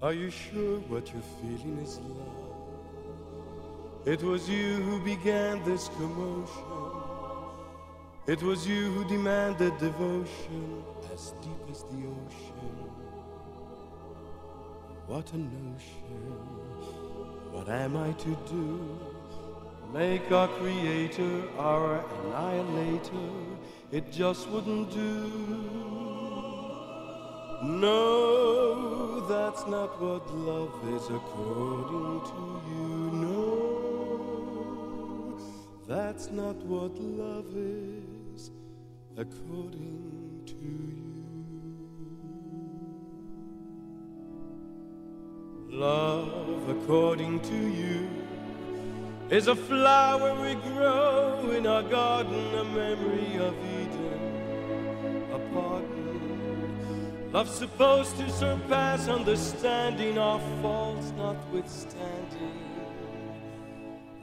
Are you sure what you're feeling is love? It was you who began this commotion. It was you who demanded devotion as deep as the ocean. What a notion. What am I to do? Make our creator our annihilator. It just wouldn't do. No, that's not what love is according to you. No, that's not what love is according to you. Love according to you is a flower we grow in our garden, a memory of Eden, Love's supposed to surpass understanding our faults notwithstanding.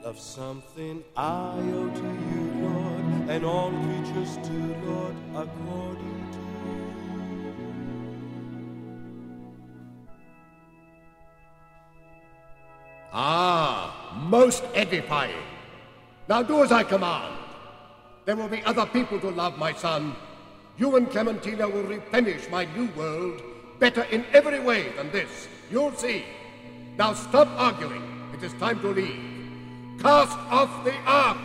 Love something I owe to you, Lord, and all creatures too, Lord, according to Ah, most edifying. Now do as I command. There will be other people to love, my son. You and Clementina will replenish my new world better in every way than this. You'll see. Now stop arguing. It is time to leave. Cast off the ark.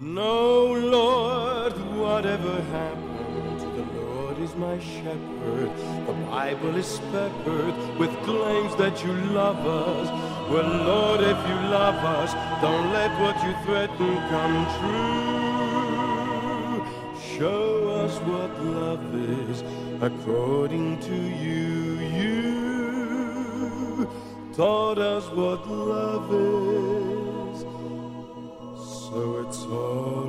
No, Lord, whatever happened, the Lord is my shepherd. The Bible is peppered with claims that you love us. Well, Lord, if you love us, don't let what you threaten come true. Show us what love is according to you. You taught us what love is, so it's all